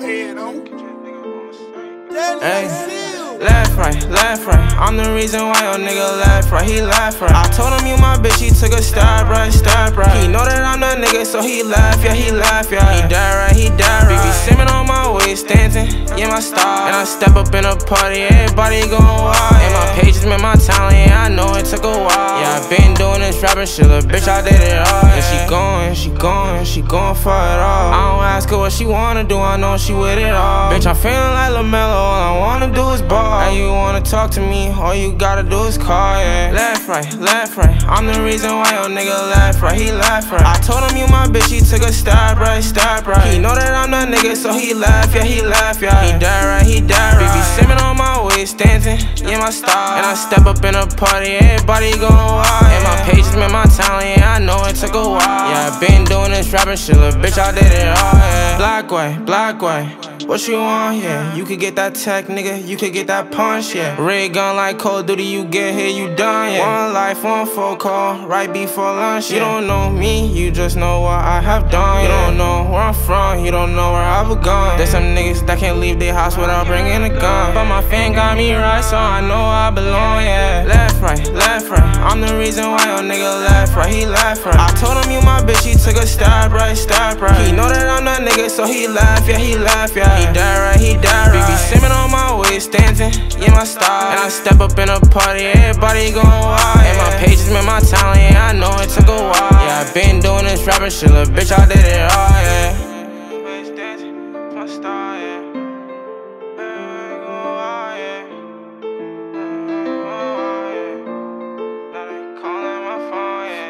head on. Hey, left, right, laugh right. I'm the reason why your nigga laugh right. He laugh right. I told him you my bitch, he took a step, right, step, right. He know that I'm the nigga, so he laugh, yeah, he laugh, yeah. He die right, he die right. BB Simon on my waist, dancing, yeah, my style. And I step up in a party, everybody going wild. And my pages, man, my talent, yeah, I know it took a while. Yeah, I been doing this rapping shit, little bitch, I did it all. And she going, she going, she going for it all. I don't ask her what she wanna do, I know she with it all. Bitch, I'm feeling like LaMelo, all I wanna do is ball. And you wanna talk to me, all you gotta do is call, yeah. Left, right, left, right. I'm the reason why your nigga left, right, he left, right. I told him you my bitch, he took a step, right, step, right. He know that I'm the nigga, so he left, yeah, he left, yeah. He died, right, he died, right. BB Simon on waist, dancing, yeah, my style. And I step up in a party, everybody going wild. And my pages, man, my talent, yeah, I know it took a while. Yeah, I been doing this rapping shit, little bitch, I did it all, yeah. Black way, black way. What you want, yeah? You could get that tech, nigga. You could get that punch, yeah. Red gun like Call of Duty, you get here, you done, yeah. One life, one phone call, right before lunch. Yeah. You don't know me, you just know what I have done. You don't know where I'm from, you don't know where I've gone. There's some niggas that can't leave their house without bringing a gun. But my fan got me right, so I know I belong, yeah. Left, right, left, right. I'm the reason why your nigga left, right. He left, right. I told him you my bitch, he took a step, right, step, right. He know that I'm that nigga, so he left, yeah, he left, yeah. He died, right, he died, right. BB Simon on my waist, dancing, yeah, my style. And I step up in a party, everybody going wild. And my pages, man, my talent, yeah, I know it took a while. Yeah, I been doing this rapping shit, little bitch, I did it all, yeah.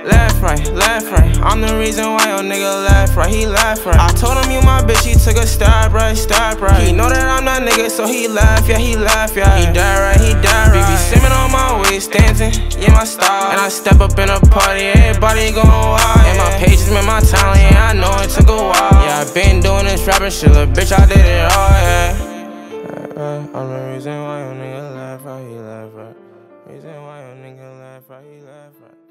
My style, yeah. Left, right, left, right. I'm the reason why your nigga left, right. He left, right. I told him you my bitch, he took a step, right, step, right. He know that I'm that nigga, so he left, yeah, he left, yeah. He died, right, he died, right. BB Simon on my waist, dancing, yeah, my style. And I step up in a party, everybody going wild. And my pages, man, my talent, yeah, I know it took a while. Yeah, I been doing this rapping shit, little bitch, I did it all, yeah. Uh, uh, I'm the reason why your nigga left, right, he left, right. Reason why your nigga left, right, he left, right.